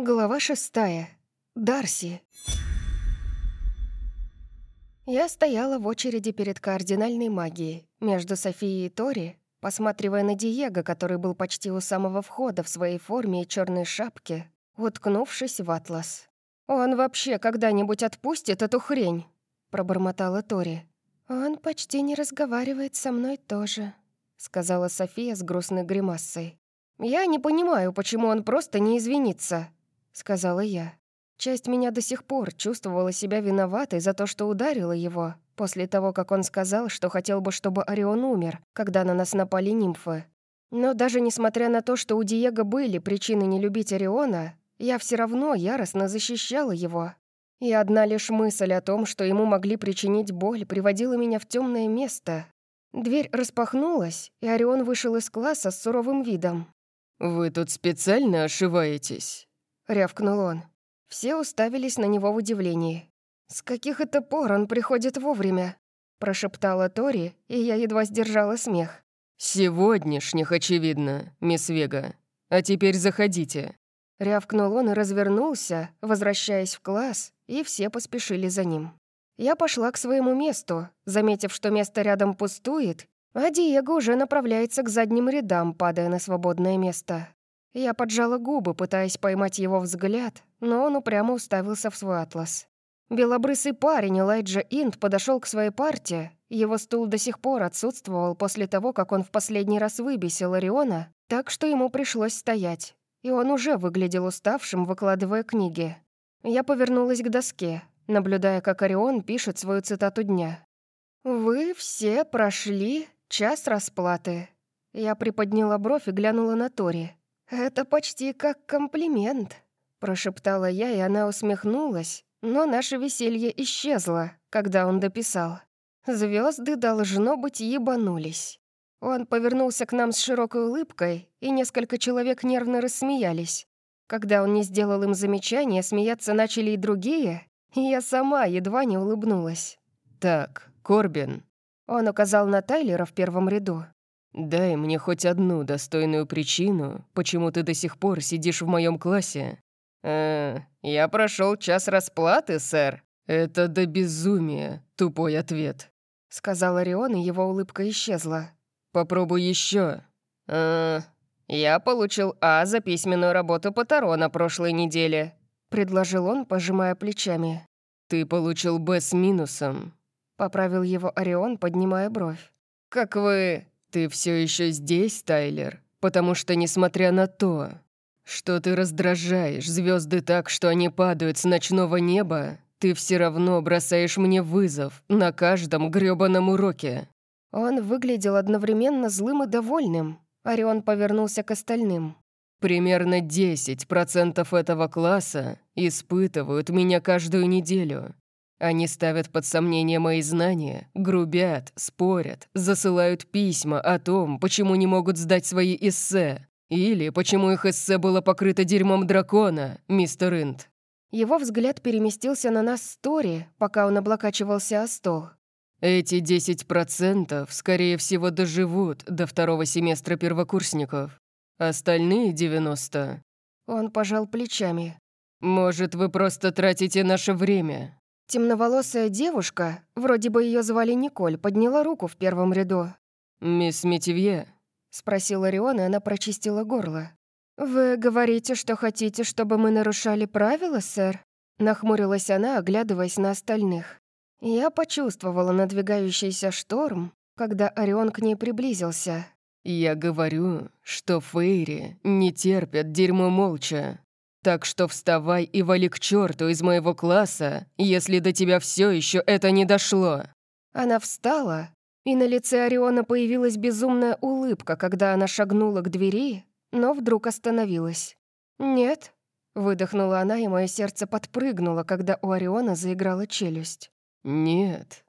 Глава шестая. Дарси. Я стояла в очереди перед кардинальной магией, между Софией и Тори, посматривая на Диего, который был почти у самого входа в своей форме и черной шапке, уткнувшись в атлас. «Он вообще когда-нибудь отпустит эту хрень?» — пробормотала Тори. «Он почти не разговаривает со мной тоже», — сказала София с грустной гримасой. «Я не понимаю, почему он просто не извинится», сказала я. Часть меня до сих пор чувствовала себя виноватой за то, что ударила его, после того, как он сказал, что хотел бы, чтобы Орион умер, когда на нас напали нимфы. Но даже несмотря на то, что у Диего были причины не любить Ориона, я все равно яростно защищала его. И одна лишь мысль о том, что ему могли причинить боль, приводила меня в темное место. Дверь распахнулась, и Орион вышел из класса с суровым видом. «Вы тут специально ошиваетесь?» — рявкнул он. Все уставились на него в удивлении. «С каких это пор он приходит вовремя?» — прошептала Тори, и я едва сдержала смех. «Сегодняшних, очевидно, мисс Вега. А теперь заходите». Рявкнул он и развернулся, возвращаясь в класс, и все поспешили за ним. Я пошла к своему месту, заметив, что место рядом пустует, а Диего уже направляется к задним рядам, падая на свободное место. Я поджала губы, пытаясь поймать его взгляд, но он упрямо уставился в свой атлас. Белобрысый парень Элайджа Инт подошел к своей партии. Его стул до сих пор отсутствовал после того, как он в последний раз выбесил Ориона, так что ему пришлось стоять. И он уже выглядел уставшим, выкладывая книги. Я повернулась к доске, наблюдая, как Орион пишет свою цитату дня. «Вы все прошли час расплаты». Я приподняла бровь и глянула на Тори. «Это почти как комплимент», — прошептала я, и она усмехнулась, но наше веселье исчезло, когда он дописал. Звезды должно быть, ебанулись». Он повернулся к нам с широкой улыбкой, и несколько человек нервно рассмеялись. Когда он не сделал им замечания, смеяться начали и другие, и я сама едва не улыбнулась. «Так, Корбин». Он указал на Тайлера в первом ряду. «Дай мне хоть одну достойную причину, почему ты до сих пор сидишь в моем классе». «Э, я прошел час расплаты, сэр». «Это до безумия, тупой ответ», — сказал Орион, и его улыбка исчезла. «Попробуй еще. «Э, я получил А за письменную работу по Таро на прошлой неделе», — предложил он, пожимая плечами. «Ты получил Б с минусом», — поправил его Орион, поднимая бровь. «Как вы...» «Ты все еще здесь, Тайлер? Потому что, несмотря на то, что ты раздражаешь звезды так, что они падают с ночного неба, ты все равно бросаешь мне вызов на каждом грёбаном уроке». Он выглядел одновременно злым и довольным. Орион повернулся к остальным. «Примерно 10% этого класса испытывают меня каждую неделю. Они ставят под сомнение мои знания, грубят, спорят, засылают письма о том, почему не могут сдать свои эссе. Или почему их эссе было покрыто дерьмом дракона, мистер Инд. Его взгляд переместился на нас с Тори, пока он облокачивался о стол. Эти 10% скорее всего доживут до второго семестра первокурсников. Остальные 90%. Он пожал плечами. Может, вы просто тратите наше время, Темноволосая девушка, вроде бы ее звали Николь, подняла руку в первом ряду. «Мисс Метивье?» — спросил Орион, и она прочистила горло. «Вы говорите, что хотите, чтобы мы нарушали правила, сэр?» Нахмурилась она, оглядываясь на остальных. Я почувствовала надвигающийся шторм, когда Орион к ней приблизился. «Я говорю, что Фейри не терпят дерьмо молча. Так что вставай и вали к черту из моего класса, если до тебя все еще это не дошло». Она встала, и на лице Ориона появилась безумная улыбка, когда она шагнула к двери, но вдруг остановилась. «Нет», — выдохнула она, и мое сердце подпрыгнуло, когда у Ориона заиграла челюсть. «Нет».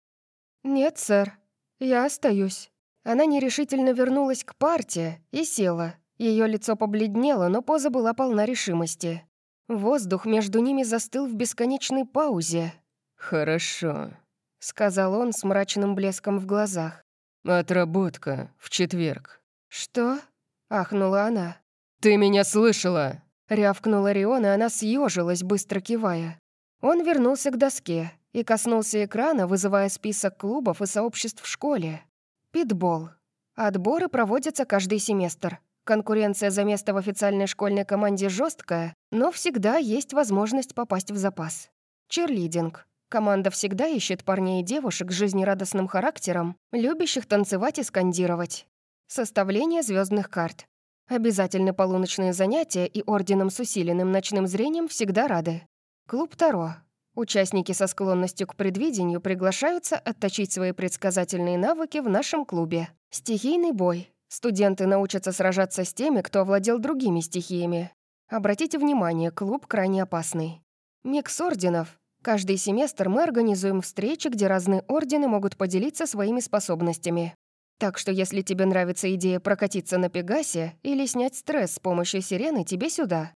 «Нет, сэр, я остаюсь». Она нерешительно вернулась к партии и села, ее лицо побледнело, но поза была полна решимости. Воздух между ними застыл в бесконечной паузе. «Хорошо», — сказал он с мрачным блеском в глазах. «Отработка в четверг». «Что?» — ахнула она. «Ты меня слышала?» Рявкнула Рион, и она съежилась, быстро кивая. Он вернулся к доске и коснулся экрана, вызывая список клубов и сообществ в школе. Питбол. Отборы проводятся каждый семестр. Конкуренция за место в официальной школьной команде жесткая, но всегда есть возможность попасть в запас. Черлидинг. Команда всегда ищет парней и девушек с жизнерадостным характером, любящих танцевать и скандировать. Составление звездных карт. Обязательно полуночные занятия и орденом с усиленным ночным зрением всегда рады. Клуб Таро. Участники со склонностью к предвидению приглашаются отточить свои предсказательные навыки в нашем клубе. Стихийный бой. Студенты научатся сражаться с теми, кто овладел другими стихиями. Обратите внимание, клуб крайне опасный. Микс орденов. Каждый семестр мы организуем встречи, где разные ордены могут поделиться своими способностями. Так что если тебе нравится идея прокатиться на Пегасе или снять стресс с помощью сирены, тебе сюда.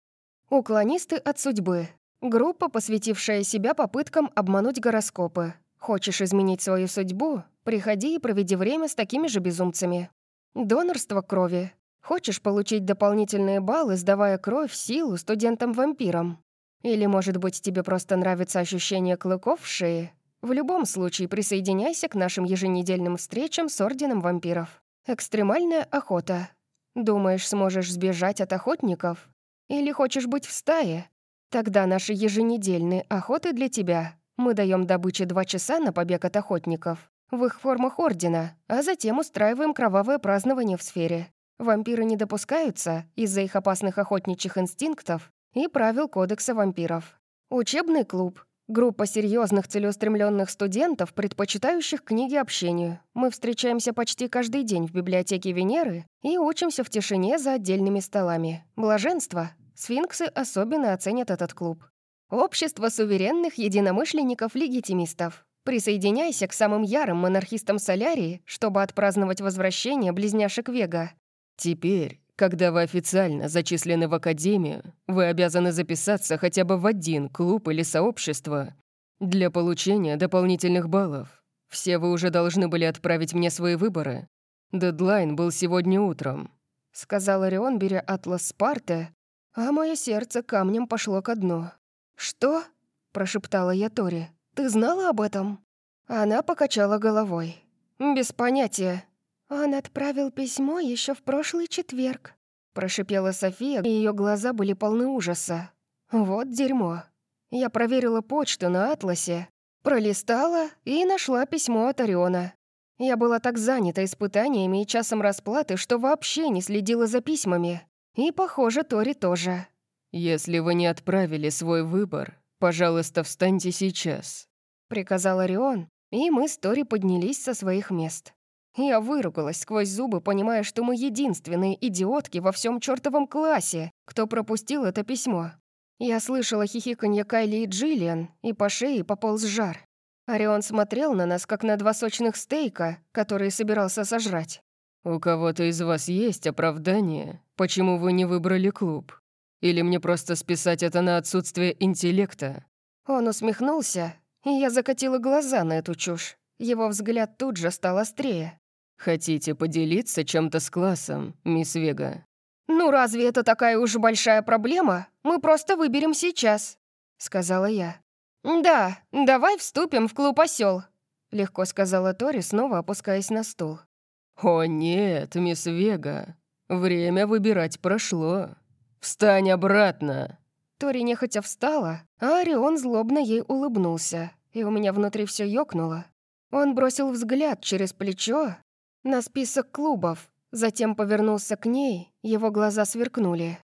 Уклонисты от судьбы. Группа, посвятившая себя попыткам обмануть гороскопы. Хочешь изменить свою судьбу? Приходи и проведи время с такими же безумцами. Донорство крови. Хочешь получить дополнительные баллы, сдавая кровь, силу студентам-вампирам? Или, может быть, тебе просто нравится ощущение клыков в шее? В любом случае, присоединяйся к нашим еженедельным встречам с Орденом Вампиров. Экстремальная охота. Думаешь, сможешь сбежать от охотников? Или хочешь быть в стае? Тогда наши еженедельные охоты для тебя. Мы даем добыче два часа на побег от охотников в их формах Ордена, а затем устраиваем кровавое празднование в сфере. Вампиры не допускаются из-за их опасных охотничьих инстинктов и правил Кодекса вампиров. Учебный клуб Группа серьезных целеустремленных студентов, предпочитающих книги общению. Мы встречаемся почти каждый день в библиотеке Венеры и учимся в тишине за отдельными столами. Блаженство. Сфинксы особенно оценят этот клуб. Общество суверенных единомышленников-легитимистов. Присоединяйся к самым ярым монархистам Солярии, чтобы отпраздновать возвращение близняшек Вега. Теперь когда вы официально зачислены в академию, вы обязаны записаться хотя бы в один клуб или сообщество для получения дополнительных баллов. Все вы уже должны были отправить мне свои выборы. Дедлайн был сегодня утром», — сказал Орион, беря атлас Спарты, а мое сердце камнем пошло ко дну. «Что?» — прошептала я Тори. «Ты знала об этом?» Она покачала головой. «Без понятия. «Он отправил письмо еще в прошлый четверг», — прошипела София, и ее глаза были полны ужаса. «Вот дерьмо. Я проверила почту на Атласе, пролистала и нашла письмо от Ориона. Я была так занята испытаниями и часом расплаты, что вообще не следила за письмами. И, похоже, Тори тоже». «Если вы не отправили свой выбор, пожалуйста, встаньте сейчас», — приказал Орион, и мы с Тори поднялись со своих мест. Я выругалась сквозь зубы, понимая, что мы единственные идиотки во всем чертовом классе, кто пропустил это письмо. Я слышала хихиканье Кайли и Джиллиан, и по шее пополз жар. Орион смотрел на нас, как на два сочных стейка, которые собирался сожрать. «У кого-то из вас есть оправдание, почему вы не выбрали клуб? Или мне просто списать это на отсутствие интеллекта?» Он усмехнулся, и я закатила глаза на эту чушь. Его взгляд тут же стал острее. «Хотите поделиться чем-то с классом, мисс Вега?» «Ну разве это такая уж большая проблема? Мы просто выберем сейчас», — сказала я. «Да, давай вступим в клуб осел», — легко сказала Тори, снова опускаясь на стул. «О нет, мисс Вега, время выбирать прошло. Встань обратно!» Тори нехотя встала, а Орион злобно ей улыбнулся, и у меня внутри все ёкнуло. Он бросил взгляд через плечо на список клубов, затем повернулся к ней, его глаза сверкнули.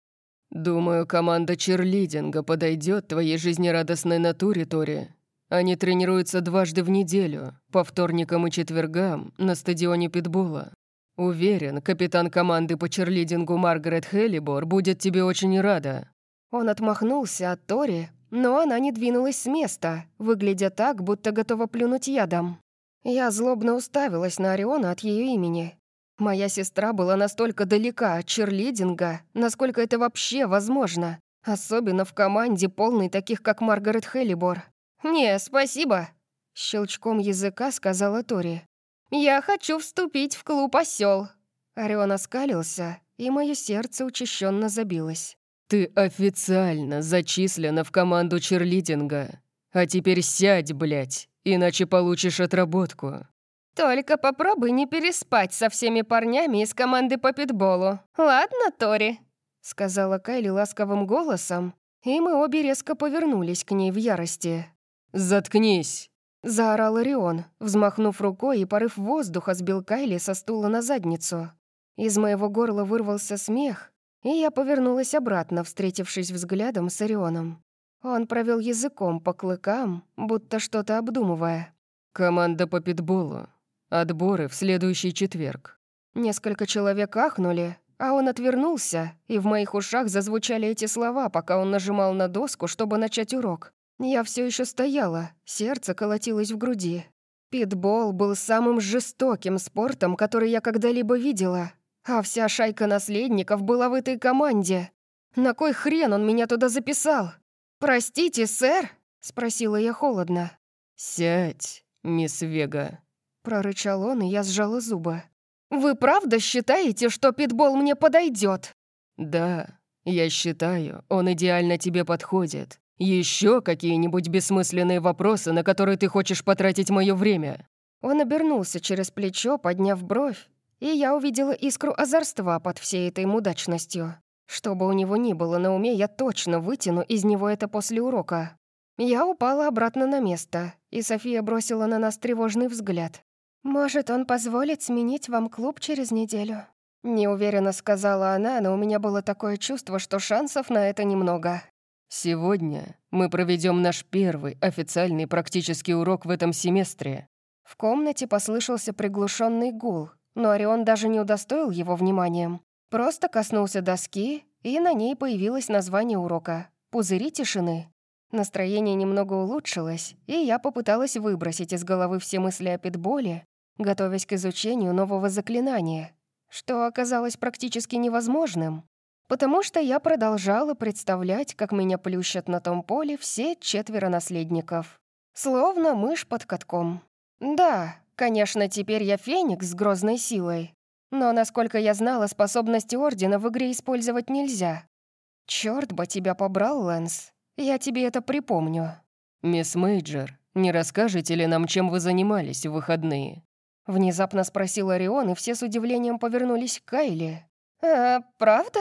«Думаю, команда черлидинга подойдет твоей жизнерадостной натуре, Тори. Они тренируются дважды в неделю, по вторникам и четвергам, на стадионе питбола. Уверен, капитан команды по черлидингу Маргарет Хеллибор будет тебе очень рада». Он отмахнулся от Тори, но она не двинулась с места, выглядя так, будто готова плюнуть ядом. Я злобно уставилась на Ориона от ее имени. Моя сестра была настолько далека от черлидинга, насколько это вообще возможно, особенно в команде, полной таких, как Маргарет Хеллибор. «Не, спасибо», — щелчком языка сказала Тори. «Я хочу вступить в клуб осел. Орион оскалился, и мое сердце учащенно забилось. «Ты официально зачислена в команду черлидинга. А теперь сядь, блядь, иначе получишь отработку». «Только попробуй не переспать со всеми парнями из команды по питболу. Ладно, Тори?» — сказала Кайли ласковым голосом, и мы обе резко повернулись к ней в ярости. «Заткнись!» — заорал Орион, взмахнув рукой, и порыв воздуха сбил Кайли со стула на задницу. Из моего горла вырвался смех, и я повернулась обратно, встретившись взглядом с Орионом. Он провел языком по клыкам, будто что-то обдумывая. «Команда по питболу. Отборы в следующий четверг». Несколько человек ахнули, а он отвернулся, и в моих ушах зазвучали эти слова, пока он нажимал на доску, чтобы начать урок. Я все еще стояла, сердце колотилось в груди. Питбол был самым жестоким спортом, который я когда-либо видела, а вся шайка наследников была в этой команде. На кой хрен он меня туда записал? «Простите, сэр?» — спросила я холодно. «Сядь, мисс Вега», — прорычал он, и я сжала зубы. «Вы правда считаете, что питбол мне подойдет? «Да, я считаю, он идеально тебе подходит. Еще какие-нибудь бессмысленные вопросы, на которые ты хочешь потратить мое время?» Он обернулся через плечо, подняв бровь, и я увидела искру озорства под всей этой мудачностью. Что бы у него ни было на уме, я точно вытяну из него это после урока. Я упала обратно на место, и София бросила на нас тревожный взгляд. «Может, он позволит сменить вам клуб через неделю?» Неуверенно сказала она, но у меня было такое чувство, что шансов на это немного. «Сегодня мы проведем наш первый официальный практический урок в этом семестре». В комнате послышался приглушенный гул, но Орион даже не удостоил его вниманием. Просто коснулся доски, и на ней появилось название урока «Пузыри тишины». Настроение немного улучшилось, и я попыталась выбросить из головы все мысли о питболе, готовясь к изучению нового заклинания, что оказалось практически невозможным, потому что я продолжала представлять, как меня плющат на том поле все четверо наследников. Словно мышь под катком. Да, конечно, теперь я феникс с грозной силой, но, насколько я знала, способности Ордена в игре использовать нельзя. Черт бы тебя побрал, Лэнс. Я тебе это припомню. «Мисс Мейджор, не расскажете ли нам, чем вы занимались в выходные?» Внезапно спросил Орион, и все с удивлением повернулись к Кайли. «А, правда?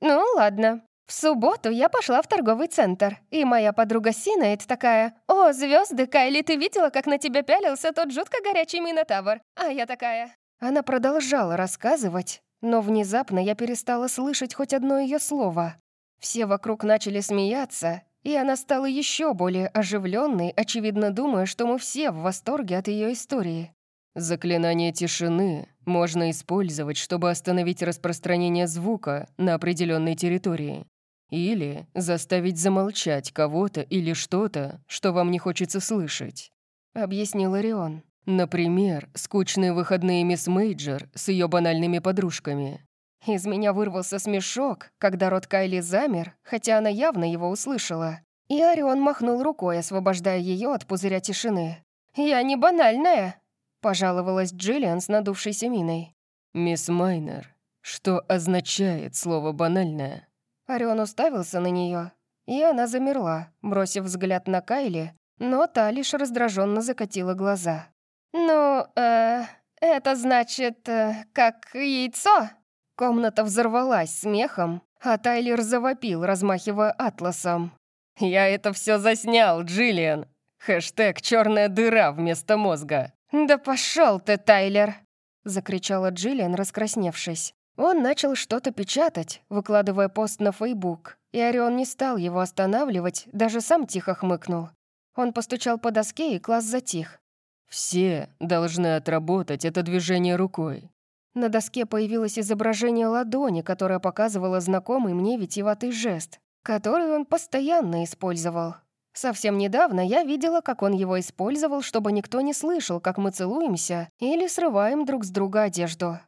Ну, ладно. В субботу я пошла в торговый центр, и моя подруга Синейд такая, «О, звезды, Кайли, ты видела, как на тебя пялился тот жутко горячий Минотавр?» А я такая, она продолжала рассказывать, но внезапно я перестала слышать хоть одно ее слово. Все вокруг начали смеяться, и она стала еще более оживленной, очевидно думая, что мы все в восторге от ее истории. Заклинание тишины можно использовать, чтобы остановить распространение звука на определенной территории. Или заставить замолчать кого-то или что-то, что вам не хочется слышать», — объяснил Орион. Например, скучные выходные мисс Мейджор с ее банальными подружками. Из меня вырвался смешок, когда рот Кайли замер, хотя она явно его услышала. И Орион махнул рукой, освобождая ее от пузыря тишины. «Я не банальная», — пожаловалась Джиллиан с надувшейся миной. «Мисс Майнер, что означает слово «банальная»?» Орион уставился на нее, и она замерла, бросив взгляд на Кайли, но та лишь раздраженно закатила глаза. «Ну, э, это значит, э, как яйцо?» Комната взорвалась смехом, а Тайлер завопил, размахивая атласом. «Я это все заснял, Джиллиан! Хэштег «черная дыра» вместо мозга!» «Да пошел ты, Тайлер!» — закричала Джиллиан, раскрасневшись. Он начал что-то печатать, выкладывая пост на Фейбук, и Орион не стал его останавливать, даже сам тихо хмыкнул. Он постучал по доске, и класс затих. Все должны отработать это движение рукой. На доске появилось изображение ладони, которое показывало знакомый мне витиеватый жест, который он постоянно использовал. Совсем недавно я видела, как он его использовал, чтобы никто не слышал, как мы целуемся или срываем друг с друга одежду.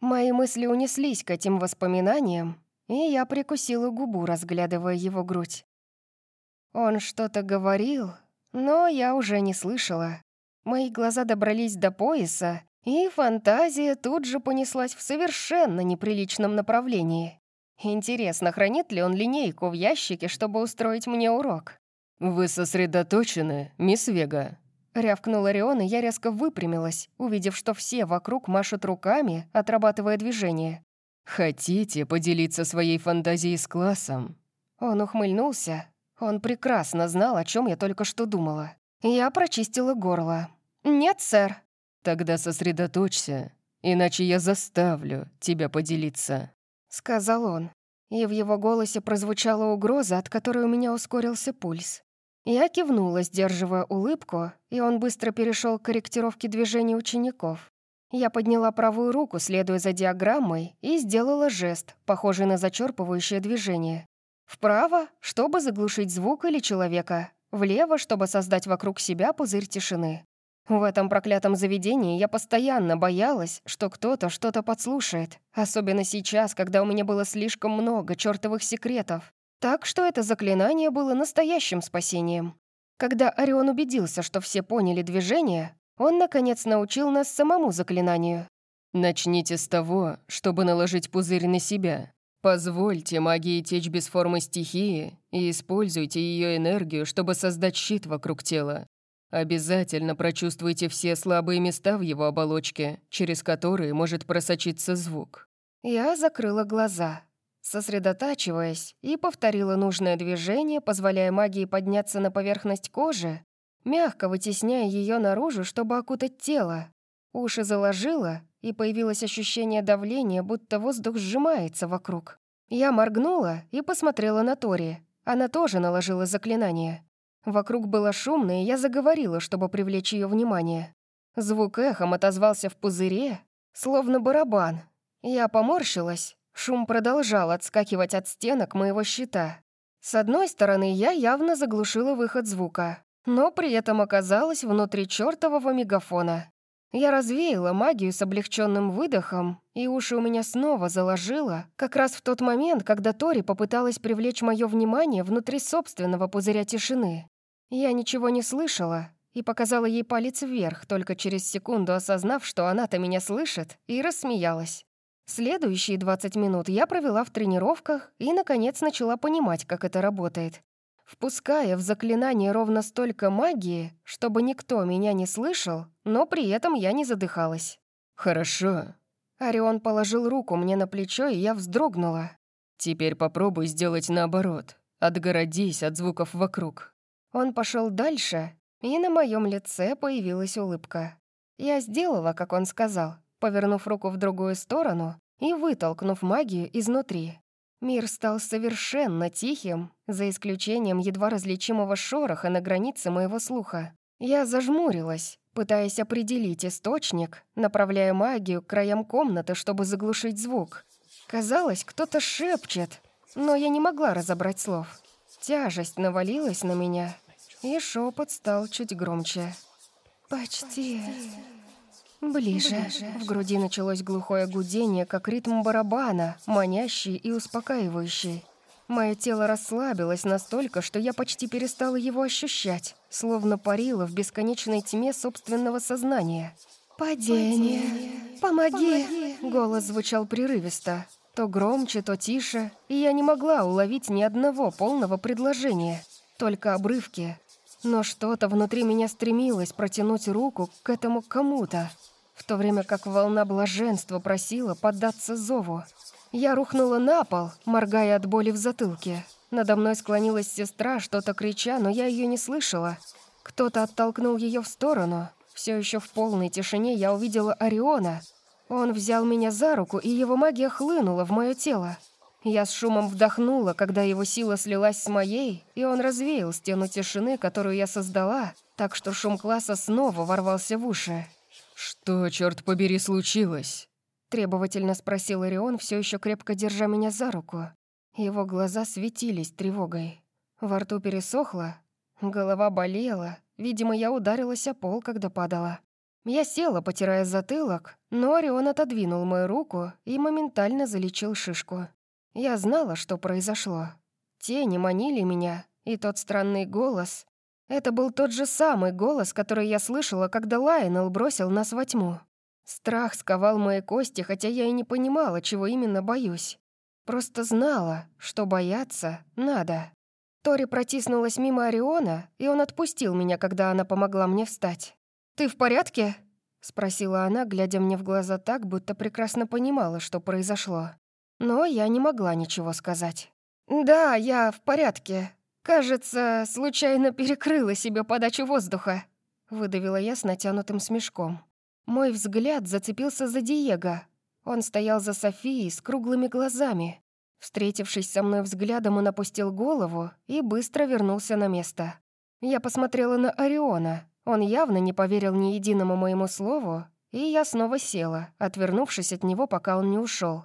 Мои мысли унеслись к этим воспоминаниям, и я прикусила губу, разглядывая его грудь. Он что-то говорил, но я уже не слышала. Мои глаза добрались до пояса, и фантазия тут же понеслась в совершенно неприличном направлении. Интересно, хранит ли он линейку в ящике, чтобы устроить мне урок? «Вы сосредоточены, мисс Вега?» Рявкнул Орион, и я резко выпрямилась, увидев, что все вокруг машут руками, отрабатывая движение. «Хотите поделиться своей фантазией с классом?» Он ухмыльнулся. Он прекрасно знал, о чем я только что думала. Я прочистила горло. «Нет, сэр». «Тогда сосредоточься, иначе я заставлю тебя поделиться», — сказал он. И в его голосе прозвучала угроза, от которой у меня ускорился пульс. Я кивнула, сдерживая улыбку, и он быстро перешел к корректировке движений учеников. Я подняла правую руку, следуя за диаграммой, и сделала жест, похожий на зачерпывающее движение. Вправо, чтобы заглушить звук или человека. Влево, чтобы создать вокруг себя пузырь тишины. В этом проклятом заведении я постоянно боялась, что кто-то что-то подслушает, особенно сейчас, когда у меня было слишком много чертовых секретов. Так что это заклинание было настоящим спасением. Когда Орион убедился, что все поняли движение, он, наконец, научил нас самому заклинанию. «Начните с того, чтобы наложить пузырь на себя. Позвольте магии течь без формы стихии и используйте ее энергию, чтобы создать щит вокруг тела. Обязательно прочувствуйте все слабые места в его оболочке, через которые может просочиться звук. Я закрыла глаза, сосредотачиваясь, и повторила нужное движение, позволяя магии подняться на поверхность кожи, мягко вытесняя ее наружу, чтобы окутать тело. Уши заложило, и появилось ощущение давления, будто воздух сжимается вокруг. Я моргнула и посмотрела на Тори. Она тоже наложила заклинание. Вокруг было шумно, и я заговорила, чтобы привлечь ее внимание. Звук эхом отозвался в пузыре, словно барабан. Я поморщилась. Шум продолжал отскакивать от стенок моего щита. С одной стороны, я явно заглушила выход звука, но при этом оказалась внутри чертового мегафона. Я развеяла магию с облегченным выдохом, и уши у меня снова заложило, как раз в тот момент, когда Тори попыталась привлечь мое внимание внутри собственного пузыря тишины. Я ничего не слышала и показала ей палец вверх, только через секунду осознав, что она-то меня слышит, и рассмеялась. Следующие 20 минут я провела в тренировках и, наконец, начала понимать, как это работает. Впуская в заклинание ровно столько магии, чтобы никто меня не слышал, но при этом я не задыхалась. «Хорошо». Орион положил руку мне на плечо, и я вздрогнула. «Теперь попробуй сделать наоборот. Отгородись от звуков вокруг». Он пошел дальше, и на моем лице появилась улыбка. Я сделала, как он сказал, повернув руку в другую сторону и вытолкнув магию изнутри. Мир стал совершенно тихим, за исключением едва различимого шороха на границе моего слуха. Я зажмурилась, пытаясь определить источник, направляя магию к краям комнаты, чтобы заглушить звук. Казалось, кто-то шепчет, но я не могла разобрать слов. Тяжесть навалилась на меня, и шепот стал чуть громче. «Почти. Ближе». В груди началось глухое гудение, как ритм барабана, манящий и успокаивающий. Мое тело расслабилось настолько, что я почти перестала его ощущать, словно парила в бесконечной тьме собственного сознания. «Падение! Помоги!», Голос звучал прерывисто. То громче, то тише, и я не могла уловить ни одного полного предложения. Только обрывки, но что-то внутри меня стремилось протянуть руку к этому кому-то, в то время как волна блаженства просила поддаться зову. Я рухнула на пол, моргая от боли в затылке. Надо мной склонилась сестра, что-то крича, но я ее не слышала. Кто-то оттолкнул ее в сторону. Все еще в полной тишине я увидела Ориона. Он взял меня за руку, и его магия хлынула в мое тело. Я с шумом вдохнула, когда его сила слилась с моей, и он развеял стену тишины, которую я создала, так что шум класса снова ворвался в уши. «Что, черт побери, случилось?» Требовательно спросил Орион, все еще крепко держа меня за руку. Его глаза светились тревогой. Во рту пересохло, голова болела. Видимо, я ударилась о пол, когда падала. Я села, потирая затылок, но Орион отодвинул мою руку и моментально залечил шишку. Я знала, что произошло. Тени манили меня, и тот странный голос... Это был тот же самый голос, который я слышала, когда Лайонел бросил нас во тьму. Страх сковал мои кости, хотя я и не понимала, чего именно боюсь. Просто знала, что бояться надо. Тори протиснулась мимо Ориона, и он отпустил меня, когда она помогла мне встать. «Ты в порядке?» — спросила она, глядя мне в глаза так, будто прекрасно понимала, что произошло. Но я не могла ничего сказать. «Да, я в порядке. Кажется, случайно перекрыла себе подачу воздуха», — выдавила я с натянутым смешком. Мой взгляд зацепился за Диего. Он стоял за Софией с круглыми глазами. Встретившись со мной взглядом, он опустил голову и быстро вернулся на место. Я посмотрела на Ориона. Он явно не поверил ни единому моему слову, и я снова села, отвернувшись от него, пока он не ушел.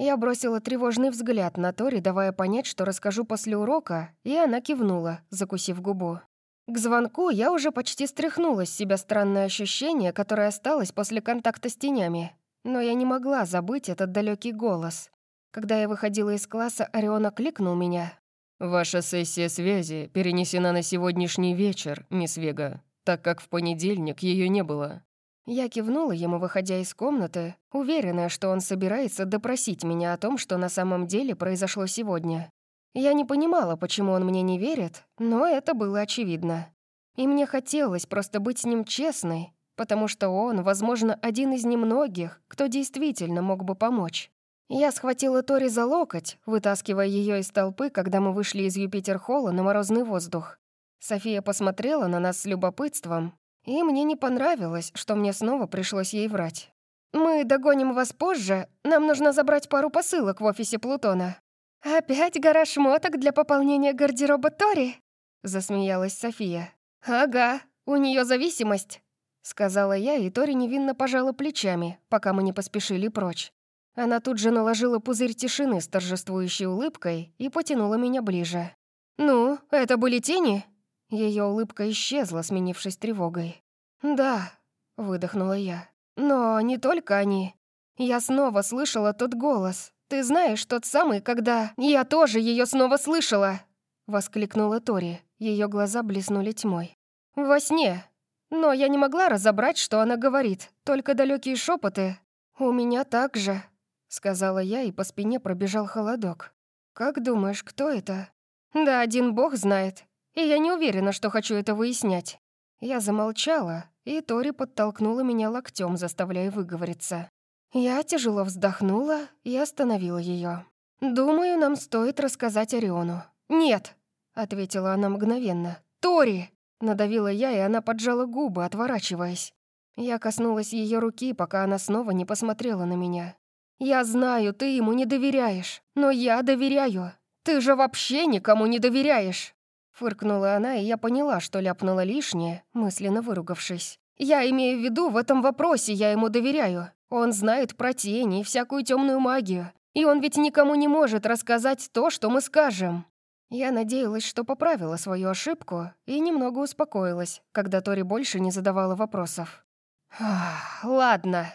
Я бросила тревожный взгляд на Тори, давая понять, что расскажу после урока, и она кивнула, закусив губу. К звонку я уже почти стряхнула с себя странное ощущение, которое осталось после контакта с тенями. Но я не могла забыть этот далекий голос. Когда я выходила из класса, Ориона кликнул меня. «Ваша сессия связи перенесена на сегодняшний вечер, мисс Вега, так как в понедельник ее не было. Я кивнула ему, выходя из комнаты, уверенная, что он собирается допросить меня о том, что на самом деле произошло сегодня. Я не понимала, почему он мне не верит, но это было очевидно. И мне хотелось просто быть с ним честной, потому что он, возможно, один из немногих, кто действительно мог бы помочь. Я схватила Тори за локоть, вытаскивая ее из толпы, когда мы вышли из Юпитер-холла на морозный воздух. София посмотрела на нас с любопытством, и мне не понравилось, что мне снова пришлось ей врать. «Мы догоним вас позже. Нам нужно забрать пару посылок в офисе Плутона». «Опять гора шмоток для пополнения гардероба Тори?» — засмеялась София. «Ага, у нее зависимость», — сказала я, и Тори невинно пожала плечами, пока мы не поспешили прочь. Она тут же наложила пузырь тишины с торжествующей улыбкой и потянула меня ближе. «Ну, это были тени?» Ее улыбка исчезла, сменившись тревогой. «Да», — выдохнула я. «Но не только они. Я снова слышала тот голос. Ты знаешь, тот самый, когда... Я тоже ее снова слышала!» Воскликнула Тори. Ее глаза блеснули тьмой. «Во сне. Но я не могла разобрать, что она говорит. Только далекие шепоты. У меня так же», — сказала я, и по спине пробежал холодок. «Как думаешь, кто это?» «Да один бог знает и я не уверена, что хочу это выяснять». Я замолчала, и Тори подтолкнула меня локтем, заставляя выговориться. Я тяжело вздохнула и остановила ее. «Думаю, нам стоит рассказать Ориону». «Нет», — ответила она мгновенно. «Тори!» — надавила я, и она поджала губы, отворачиваясь. Я коснулась ее руки, пока она снова не посмотрела на меня. «Я знаю, ты ему не доверяешь, но я доверяю. Ты же вообще никому не доверяешь!» Фыркнула она, и я поняла, что ляпнула лишнее, мысленно выругавшись. «Я имею в виду, в этом вопросе я ему доверяю. Он знает про тени и всякую темную магию. И он ведь никому не может рассказать то, что мы скажем». Я надеялась, что поправила свою ошибку и немного успокоилась, когда Тори больше не задавала вопросов. «Ладно.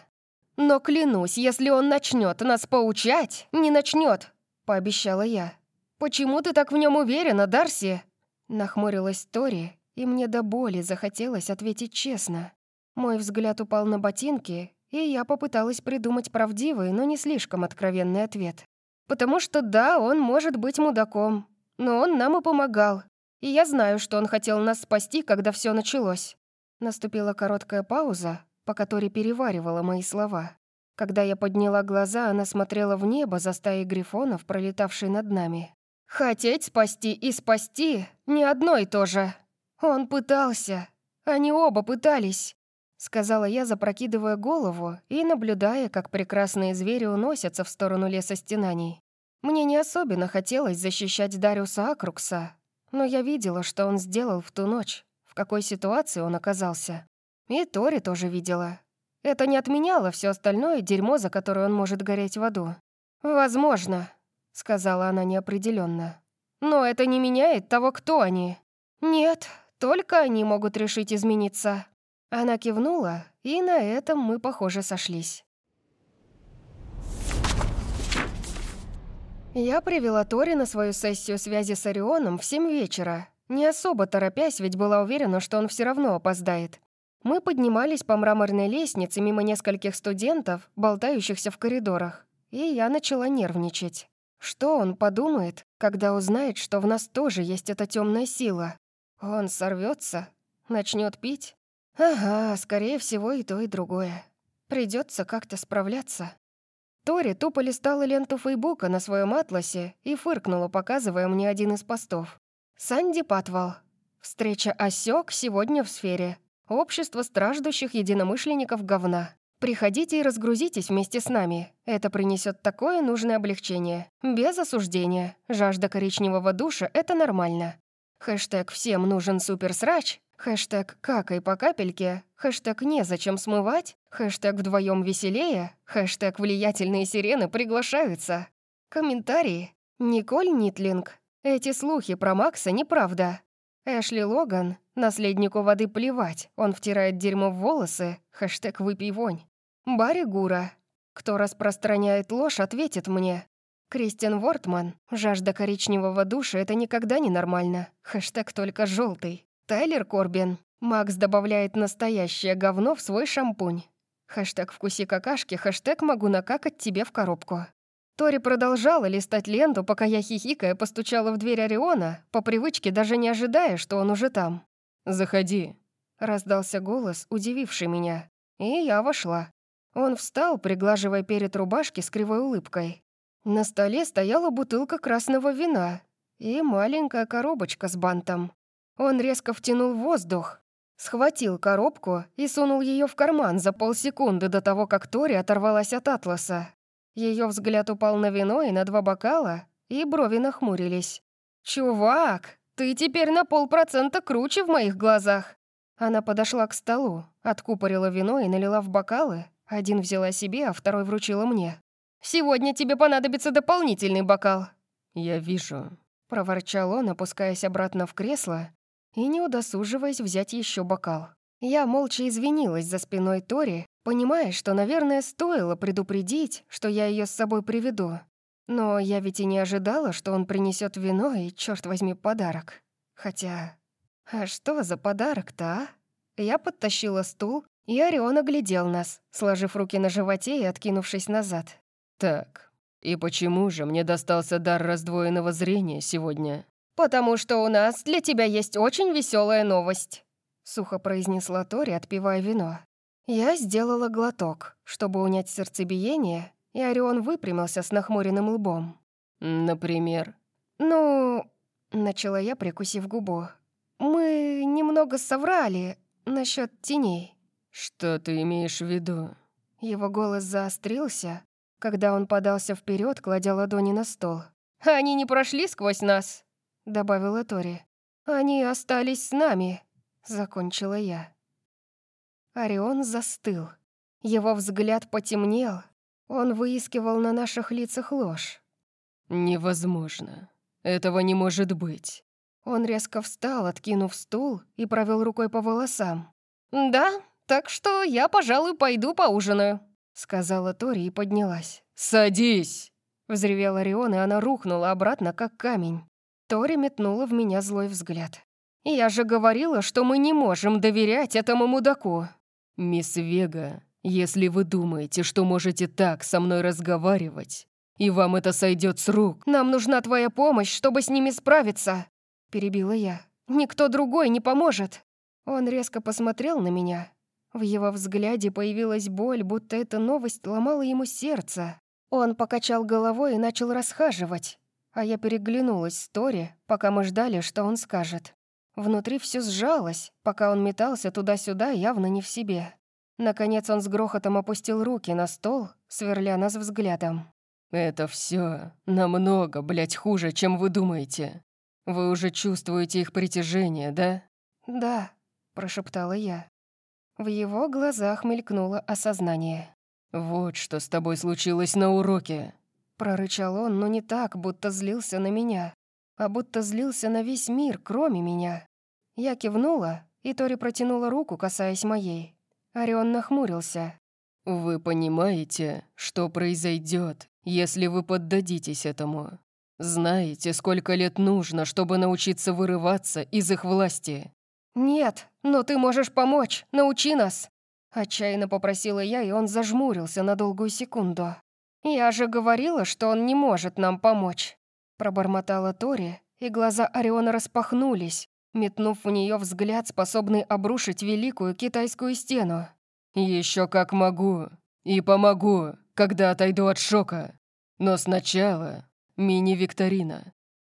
Но клянусь, если он начнет нас поучать, не начнет, пообещала я. «Почему ты так в нем уверена, Дарси?» Нахмурилась Тори, и мне до боли захотелось ответить честно. Мой взгляд упал на ботинки, и я попыталась придумать правдивый, но не слишком откровенный ответ. Потому что да, он может быть мудаком, но он нам и помогал. И я знаю, что он хотел нас спасти, когда все началось. Наступила короткая пауза, по которой переваривала мои слова. Когда я подняла глаза, она смотрела в небо за стаей грифонов, пролетавшей над нами. Хотеть спасти и спасти — не одно и то же. Он пытался. Они оба пытались. Сказала я, запрокидывая голову и наблюдая, как прекрасные звери уносятся в сторону леса стенаний. Мне не особенно хотелось защищать Дариуса Акрукса, но я видела, что он сделал в ту ночь, в какой ситуации он оказался. И Тори тоже видела. Это не отменяло все остальное дерьмо, за которое он может гореть в аду. Возможно, — сказала она неопределенно. «Но это не меняет того, кто они. Нет, только они могут решить измениться». Она кивнула, и на этом мы, похоже, сошлись. Я привела Тори на свою сессию связи с Орионом в семь вечера, не особо торопясь, ведь была уверена, что он все равно опоздает. Мы поднимались по мраморной лестнице мимо нескольких студентов, болтающихся в коридорах, и я начала нервничать. Что он подумает, когда узнает, что в нас тоже есть эта темная сила? Он сорвется, начнет пить? Ага, скорее всего, и то, и другое. Придется как-то справляться. Тори тупо листала ленту Фейбука на своем атласе и фыркнула, показывая мне один из постов. «Санди Патвал. Встреча осёк сегодня в сфере. Общество страждущих единомышленников говна. Приходите и разгрузитесь вместе с нами. Это принесет такое нужное облегчение. Без осуждения. Жажда коричневого душа — это нормально. Хэштег «Всем нужен суперсрач», хэштег «Какай по капельке», хэштег «Незачем смывать», хэштег «Вдвоем веселее», хэштег «Влиятельные сирены приглашаются». Комментарии. Николь Нитлинг. Эти слухи про Макса неправда. Эшли Логан, наследнику воды плевать, он втирает дерьмо в волосы, хэштег «выпей вонь». Барри Гура, кто распространяет ложь, ответит мне. Кристиан Вортман, жажда коричневого душа — это никогда не нормально, хэштег только желтый. Тайлер Корбин, Макс добавляет настоящее говно в свой шампунь. Хэштег «вкуси какашки», хэштег «могу накакать тебе в коробку». Тори продолжала листать ленту, пока я хихикая постучала в дверь Ориона, по привычке даже не ожидая, что он уже там. «Заходи», — раздался голос, удививший меня. И я вошла. Он встал, приглаживая перед рубашки с кривой улыбкой. На столе стояла бутылка красного вина и маленькая коробочка с бантом. Он резко втянул воздух, схватил коробку и сунул ее в карман за полсекунды до того, как Тори оторвалась от атласа. Ее взгляд упал на вино и на два бокала, и брови нахмурились. «Чувак, ты теперь на полпроцента круче в моих глазах!» Она подошла к столу, откупорила вино и налила в бокалы. Один взяла себе, а второй вручила мне. «Сегодня тебе понадобится дополнительный бокал». «Я вижу», — проворчал он, опускаясь обратно в кресло и не удосуживаясь взять еще бокал. Я молча извинилась за спиной Тори, понимая, что, наверное, стоило предупредить, что я ее с собой приведу. Но я ведь и не ожидала, что он принесет вино и, черт возьми, подарок. Хотя... А что за подарок-то, а? Я подтащила стул, и Орион оглядел нас, сложив руки на животе и откинувшись назад. «Так, и почему же мне достался дар раздвоенного зрения сегодня?» «Потому что у нас для тебя есть очень веселая новость». — сухо произнесла Тори, отпивая вино. Я сделала глоток, чтобы унять сердцебиение, и Орион выпрямился с нахмуренным лбом. «Например?» «Ну...» — начала я, прикусив губу. «Мы немного соврали насчет теней». «Что ты имеешь в виду?» Его голос заострился, когда он подался вперед, кладя ладони на стол. «Они не прошли сквозь нас», — добавила Тори. «Они остались с нами, закончила я. Орион застыл. Его взгляд потемнел. Он выискивал на наших лицах ложь. «Невозможно. Этого не может быть». Он резко встал, откинув стул, и провел рукой по волосам. «Да, так что я, пожалуй, пойду поужинаю», — сказала Тори и поднялась. «Садись!» — взревел Орион, и она рухнула обратно, как камень. Тори метнула в меня злой взгляд. «Я же говорила, что мы не можем доверять этому мудаку». «Мисс Вега, если вы думаете, что можете так со мной разговаривать, и вам это сойдет с рук...» «Нам нужна твоя помощь, чтобы с ними справиться», — перебила я. «Никто другой не поможет». Он резко посмотрел на меня. В его взгляде появилась боль, будто эта новость ломала ему сердце. Он покачал головой и начал расхаживать, а я переглянулась с Тори, пока мы ждали, что он скажет. Внутри все сжалось, пока он метался туда-сюда, явно не в себе. Наконец он с грохотом опустил руки на стол, сверля нас взглядом. «Это все намного, блядь, хуже, чем вы думаете. Вы уже чувствуете их притяжение, да?» «Да», — прошептала я. В его глазах мелькнуло осознание. «Вот что с тобой случилось на уроке», — прорычал он, но не так, будто злился на меня а будто злился на весь мир, кроме меня. Я кивнула, и Тори протянула руку, касаясь моей. Орион нахмурился. «Вы понимаете, что произойдет, если вы поддадитесь этому? Знаете, сколько лет нужно, чтобы научиться вырываться из их власти?» «Нет, но ты можешь помочь, научи нас!» Отчаянно попросила я, и он зажмурился на долгую секунду. «Я же говорила, что он не может нам помочь», — пробормотала Тори, и глаза Ориона распахнулись, метнув в нее взгляд, способный обрушить великую китайскую стену. Еще как могу. И помогу, когда отойду от шока. Но сначала мини-викторина.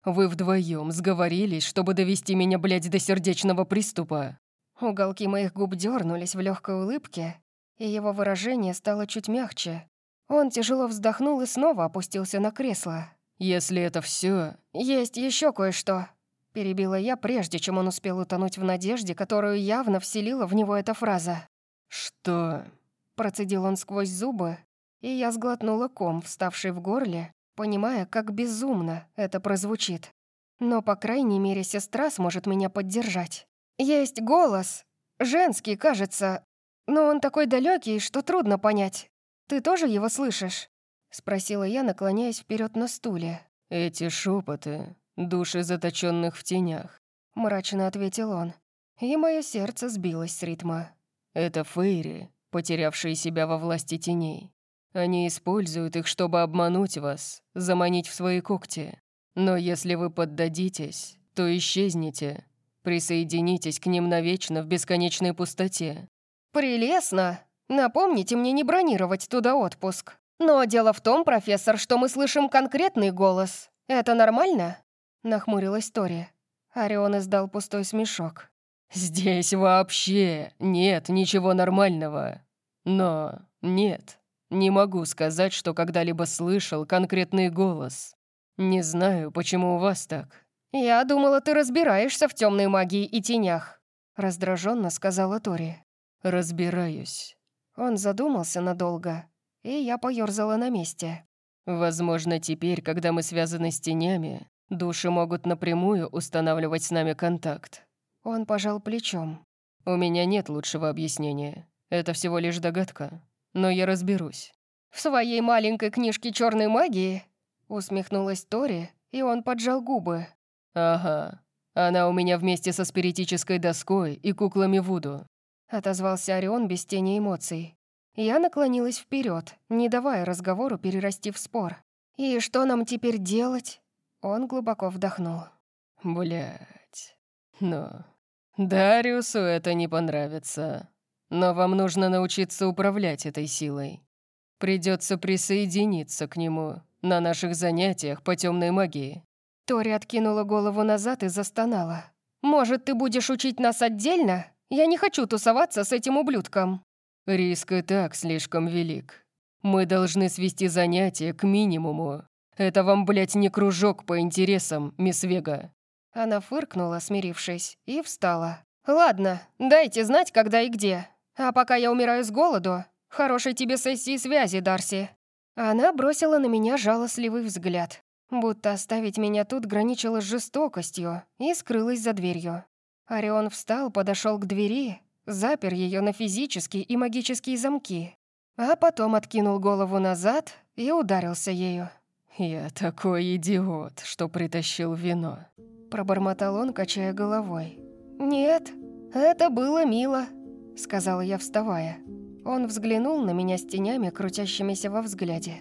Вы вдвоем сговорились, чтобы довести меня, блядь, до сердечного приступа. Уголки моих губ дернулись в легкой улыбке, и его выражение стало чуть мягче. Он тяжело вздохнул и снова опустился на кресло. «Если это все, «Есть еще кое-что», — перебила я, прежде чем он успел утонуть в надежде, которую явно вселила в него эта фраза. «Что?» Процедил он сквозь зубы, и я сглотнула ком, вставший в горле, понимая, как безумно это прозвучит. Но, по крайней мере, сестра сможет меня поддержать. Есть голос, женский, кажется, но он такой далекий, что трудно понять. Ты тоже его слышишь?» — спросила я, наклоняясь вперед на стуле. «Эти шепоты, души заточенных в тенях», — мрачно ответил он. И мое сердце сбилось с ритма. «Это фейри, потерявшие себя во власти теней. Они используют их, чтобы обмануть вас, заманить в свои когти. Но если вы поддадитесь, то исчезнете, присоединитесь к ним навечно в бесконечной пустоте». «Прелестно! Напомните мне не бронировать туда отпуск. Но дело в том, профессор, что мы слышим конкретный голос. Это нормально?» Нахмурилась Тори. Орион издал пустой смешок. «Здесь вообще нет ничего нормального. Но нет, не могу сказать, что когда-либо слышал конкретный голос. Не знаю, почему у вас так». «Я думала, ты разбираешься в темной магии и тенях», раздраженно сказала Тори. «Разбираюсь». Он задумался надолго, и я поёрзала на месте. «Возможно, теперь, когда мы связаны с тенями, души могут напрямую устанавливать с нами контакт». Он пожал плечом. «У меня нет лучшего объяснения. Это всего лишь догадка. Но я разберусь». «В своей маленькой книжке черной магии?» Усмехнулась Тори, и он поджал губы. «Ага. Она у меня вместе со спиритической доской и куклами Вуду», отозвался Орион без тени эмоций. Я наклонилась вперед, не давая разговору перерасти в спор. «И что нам теперь делать?» Он глубоко вдохнул. Блять. Но... Дариусу это не понравится. Но вам нужно научиться управлять этой силой. Придется присоединиться к нему на наших занятиях по темной магии». Тори откинула голову назад и застонала. «Может, ты будешь учить нас отдельно? Я не хочу тусоваться с этим ублюдком». Риск и так слишком велик. Мы должны свести занятия к минимуму. Это вам, блядь, не кружок по интересам, мисс Вега». Она фыркнула, смирившись, и встала. «Ладно, дайте знать, когда и где. А пока я умираю с голоду, хорошей тебе сессии связи, Дарси». Она бросила на меня жалостливый взгляд, будто оставить меня тут граничило с жестокостью, и скрылась за дверью. Орион встал, подошел к двери, запер ее на физические и магические замки, а потом откинул голову назад и ударился ею. «Я такой идиот, что притащил вино», — пробормотал он, качая головой. «Нет, это было мило», — сказала я, вставая. Он взглянул на меня с тенями, крутящимися во взгляде.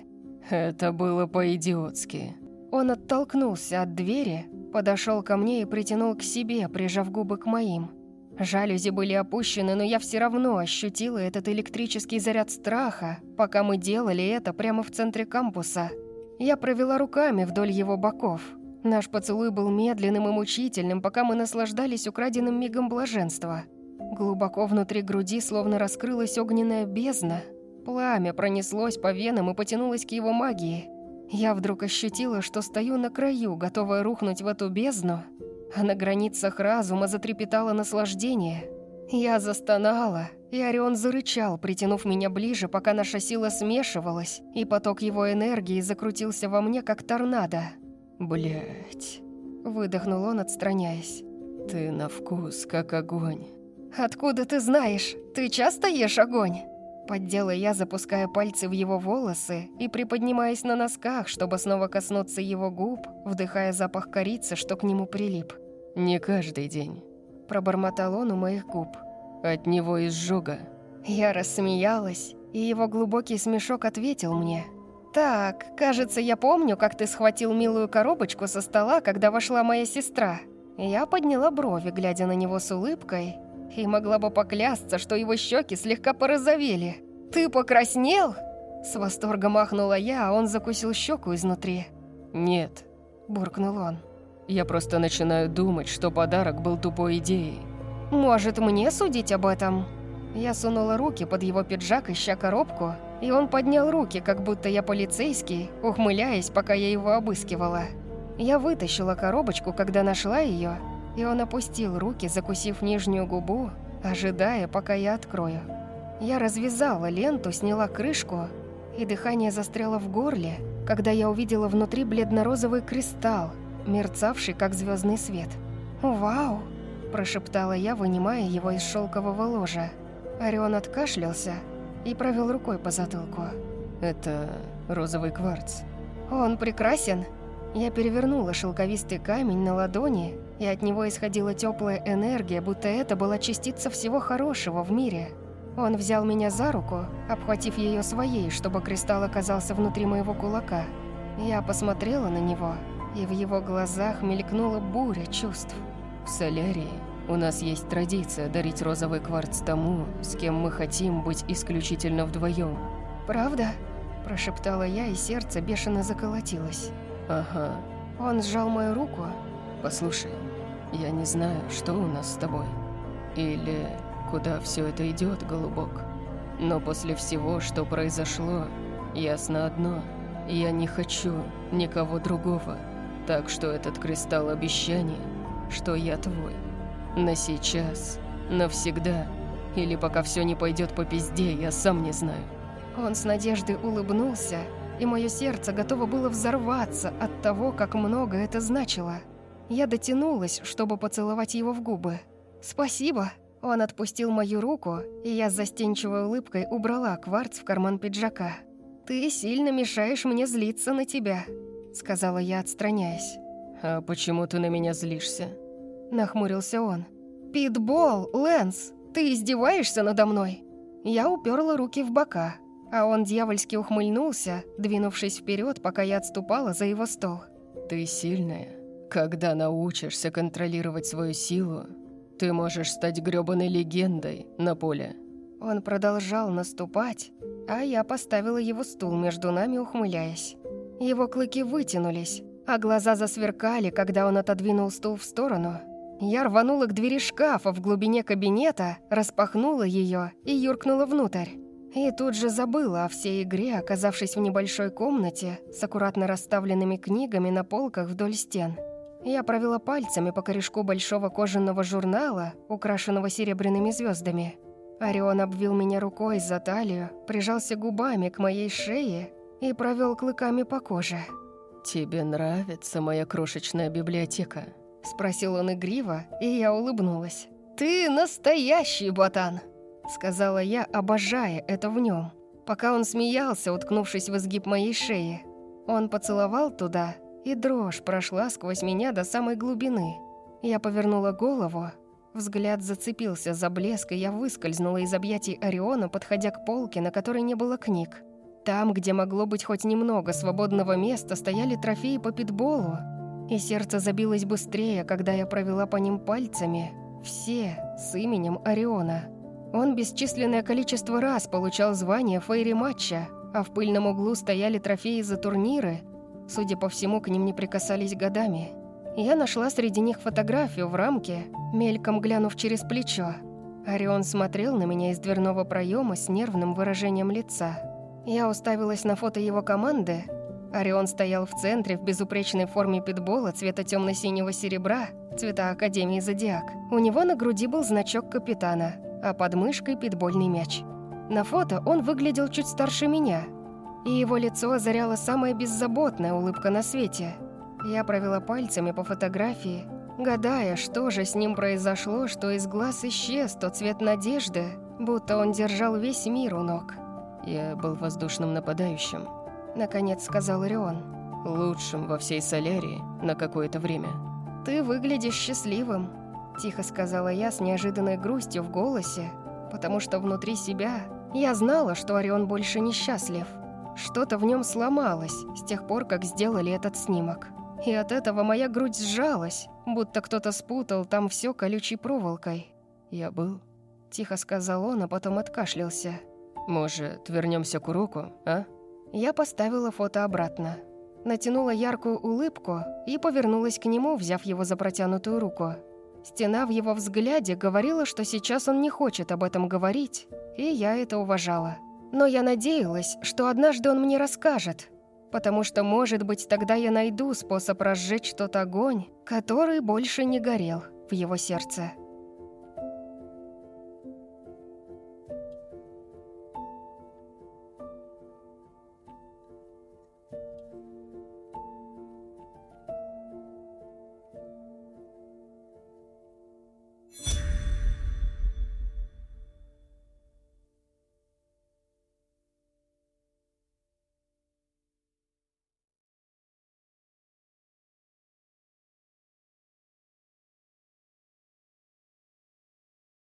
«Это было по-идиотски». Он оттолкнулся от двери, подошел ко мне и притянул к себе, прижав губы к моим. Жалюзи были опущены, но я все равно ощутила этот электрический заряд страха, пока мы делали это прямо в центре кампуса. Я провела руками вдоль его боков. Наш поцелуй был медленным и мучительным, пока мы наслаждались украденным мигом блаженства. Глубоко внутри груди словно раскрылась огненная бездна. Пламя пронеслось по венам и потянулось к его магии. Я вдруг ощутила, что стою на краю, готовая рухнуть в эту бездну, а на границах разума затрепетало наслаждение. Я застонала, и Орион зарычал, притянув меня ближе, пока наша сила смешивалась, и поток его энергии закрутился во мне, как торнадо. Блять, выдохнул он, отстраняясь. «Ты на вкус, как огонь». «Откуда ты знаешь? Ты часто ешь огонь?» Поддела я, запуская пальцы в его волосы и приподнимаясь на носках, чтобы снова коснуться его губ, вдыхая запах корицы, что к нему прилип. «Не каждый день», — пробормотал он у моих губ. «От него изжога». Я рассмеялась, и его глубокий смешок ответил мне. «Так, кажется, я помню, как ты схватил милую коробочку со стола, когда вошла моя сестра». Я подняла брови, глядя на него с улыбкой, и могла бы поклясться, что его щеки слегка порозовели. «Ты покраснел?» С восторгом махнула я, а он закусил щеку изнутри. «Нет», — буркнул он. «Я просто начинаю думать, что подарок был тупой идеей». «Может, мне судить об этом?» Я сунула руки под его пиджак, ища коробку, и он поднял руки, как будто я полицейский, ухмыляясь, пока я его обыскивала. Я вытащила коробочку, когда нашла ее, и он опустил руки, закусив нижнюю губу, ожидая, пока я открою. Я развязала ленту, сняла крышку, и дыхание застряло в горле, когда я увидела внутри бледно-розовый кристалл, мерцавший, как звездный свет. «Вау!» – прошептала я, вынимая его из шелкового ложа. Орион откашлялся – и провел рукой по затылку. «Это розовый кварц». «Он прекрасен». Я перевернула шелковистый камень на ладони, и от него исходила теплая энергия, будто это была частица всего хорошего в мире. Он взял меня за руку, обхватив ее своей, чтобы кристалл оказался внутри моего кулака. Я посмотрела на него, и в его глазах мелькнула буря чувств. В солярии у нас есть традиция дарить розовый кварц тому, с кем мы хотим быть исключительно вдвоем. «Правда?» – прошептала я, и сердце бешено заколотилось. «Ага». Он сжал мою руку. «Послушай, я не знаю, что у нас с тобой. Или куда все это идет, голубок. Но после всего, что произошло, ясно одно. Я не хочу никого другого. Так что этот кристалл обещания, что я твой. На сейчас, навсегда, или пока все не пойдет по пизде, я сам не знаю. Он с надеждой улыбнулся, и мое сердце готово было взорваться от того, как много это значило. Я дотянулась, чтобы поцеловать его в губы. «Спасибо!» Он отпустил мою руку, и я с застенчивой улыбкой убрала кварц в карман пиджака. «Ты сильно мешаешь мне злиться на тебя», — сказала я, отстраняясь. «А почему ты на меня злишься?» нахмурился он. «Питбол, Лэнс, ты издеваешься надо мной?» Я уперла руки в бока, а он дьявольски ухмыльнулся, двинувшись вперед, пока я отступала за его стол. «Ты сильная. Когда научишься контролировать свою силу, ты можешь стать грёбаной легендой на поле». Он продолжал наступать, а я поставила его стул между нами, ухмыляясь. Его клыки вытянулись, а глаза засверкали, когда он отодвинул стул в сторону – я рванула к двери шкафа в глубине кабинета, распахнула ее и юркнула внутрь. И тут же забыла о всей игре, оказавшись в небольшой комнате с аккуратно расставленными книгами на полках вдоль стен. Я провела пальцами по корешку большого кожаного журнала, украшенного серебряными звездами. Орион обвил меня рукой за талию, прижался губами к моей шее и провел клыками по коже. «Тебе нравится моя крошечная библиотека?» — спросил он игриво, и я улыбнулась. «Ты настоящий ботан!» — сказала я, обожая это в нем. Пока он смеялся, уткнувшись в изгиб моей шеи. Он поцеловал туда, и дрожь прошла сквозь меня до самой глубины. Я повернула голову, взгляд зацепился за блеск, и я выскользнула из объятий Ориона, подходя к полке, на которой не было книг. Там, где могло быть хоть немного свободного места, стояли трофеи по питболу, и сердце забилось быстрее, когда я провела по ним пальцами. Все с именем Ориона. Он бесчисленное количество раз получал звание Фейри матча, а в пыльном углу стояли трофеи за турниры. Судя по всему, к ним не прикасались годами. Я нашла среди них фотографию в рамке, мельком глянув через плечо. Орион смотрел на меня из дверного проема с нервным выражением лица. Я уставилась на фото его команды, Орион стоял в центре в безупречной форме питбола цвета темно-синего серебра, цвета Академии Зодиак. У него на груди был значок капитана, а под мышкой питбольный мяч. На фото он выглядел чуть старше меня, и его лицо озаряла самая беззаботная улыбка на свете. Я провела пальцами по фотографии, гадая, что же с ним произошло, что из глаз исчез тот цвет надежды, будто он держал весь мир у ног. Я был воздушным нападающим. Наконец сказал Орион. Лучшим во всей солярии на какое-то время. Ты выглядишь счастливым, тихо сказала я с неожиданной грустью в голосе, потому что внутри себя я знала, что Орион больше не счастлив. Что-то в нем сломалось с тех пор, как сделали этот снимок. И от этого моя грудь сжалась, будто кто-то спутал там все колючей проволокой. «Я был?» — тихо сказал он, а потом откашлялся. «Может, вернемся к уроку, а?» Я поставила фото обратно. Натянула яркую улыбку и повернулась к нему, взяв его за протянутую руку. Стена в его взгляде говорила, что сейчас он не хочет об этом говорить, и я это уважала. Но я надеялась, что однажды он мне расскажет, потому что, может быть, тогда я найду способ разжечь тот огонь, который больше не горел в его сердце.